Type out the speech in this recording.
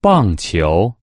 棒球。